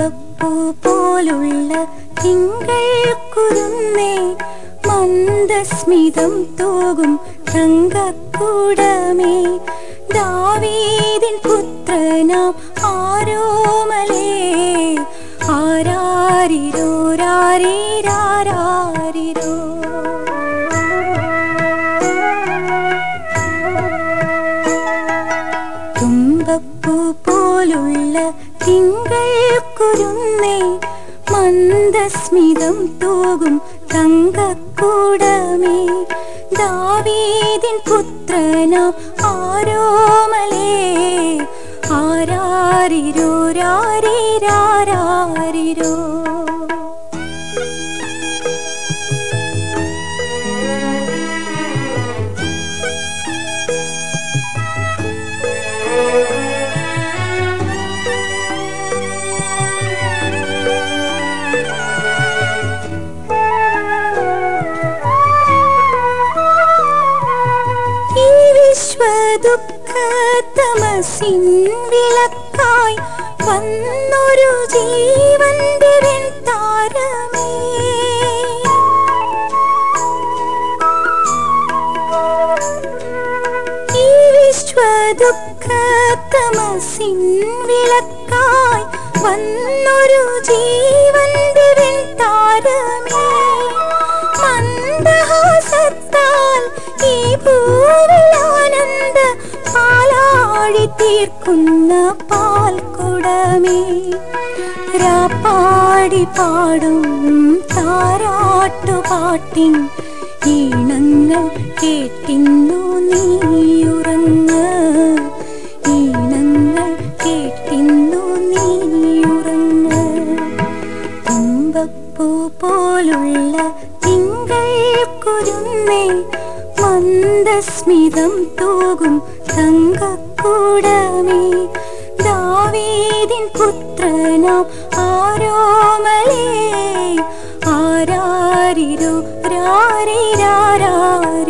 തങ്കപ്പൂ പോലുള്ള തിങ്കൾ കുരുന്നേ മന്ദസ്മിതം തോകും തങ്കക്കൂടമേ. ദാവീതിൻ പുത്രനാം ആരോമലേ ആരാരിരോ രാരിരാരാരിരോ. തുമ്പപ്പൂ പോലുള്ള തിങ്കൾ കുരുന്നേ മന്ദസ്മിതം തൂകും തങ്കക്കൂടമേ. ദാവീദിൻ പുത്രനാം ആരോമലേ ആരാരിരോ വിളക്കായി വന്നൊരു ജീവന്റെ വെൺതാരമേ. ഈ വന്നൊരു ജീവന്റെ വെൺതാരമേ. മന്ദഹാസത്താൽ ഈ പൂവിളാ തീർക്കുന്ന പാൽക്കുടമേ രാപ്പാടി പാടും താരാട്ടുപാട്ടിൻ ഈണങ്ങൾ കേട്ടിന്നു നീയുറങ്ങ. ഈണങ്ങൾ കേട്ടിന്നു നീയുറങ്ങ. തുമ്പപ്പൂ പോലുള്ള തിങ്കൾ കുരുന്നേ. മന്ദസ്മിതം തൂകും തങ്കക്കൂടമേ. ദാവീദിൻ പുത്രനാം ആരോമലേ. ആരാരിരോ രാരിരാരാരിരോ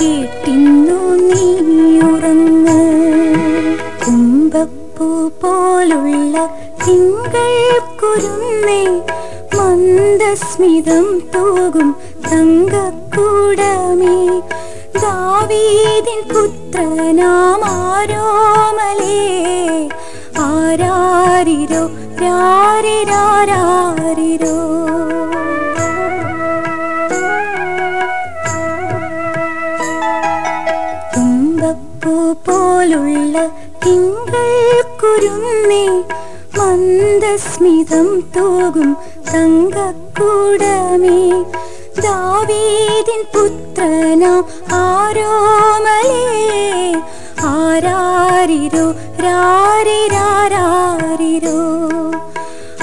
കേട്ടിന്നു നീയുറങ്ങ് കുമ്പപ്പൂ പോലുള്ള തിങ്കൾ കുരുന്നേ മന്ദസ്മിതം തൂകും തങ്കക്കൂടമേ. ദാവീതിൻ പുത്രനാമാരോമലേ ആരാരിരോ രാരിരാരാരിരോ തുമ്പപ്പൂ പോലുള്ള തിങ്കൾ കുരുന്നേ മന്ദസ്മിതം തൂകും തങ്കക്കൂടമേ. ദാവീദിൻ പുത്രനാം ആരോമലേ ആരാരിരോ രാരിരാരാരിരോ.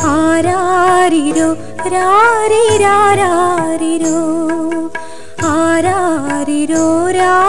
ആരാരിരോ രാരിരാരാരിരോ. ആരാരിരോ രാരിരാരാരിരോ